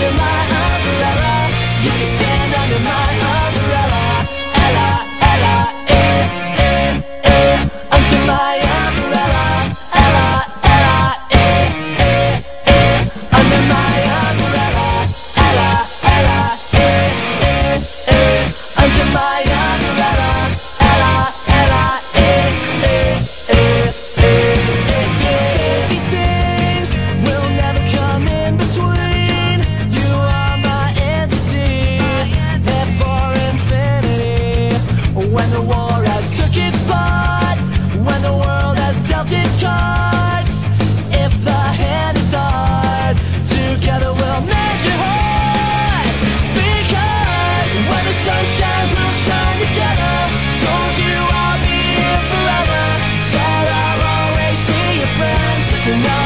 under my umbrella. You can stand under my umbrella. Giving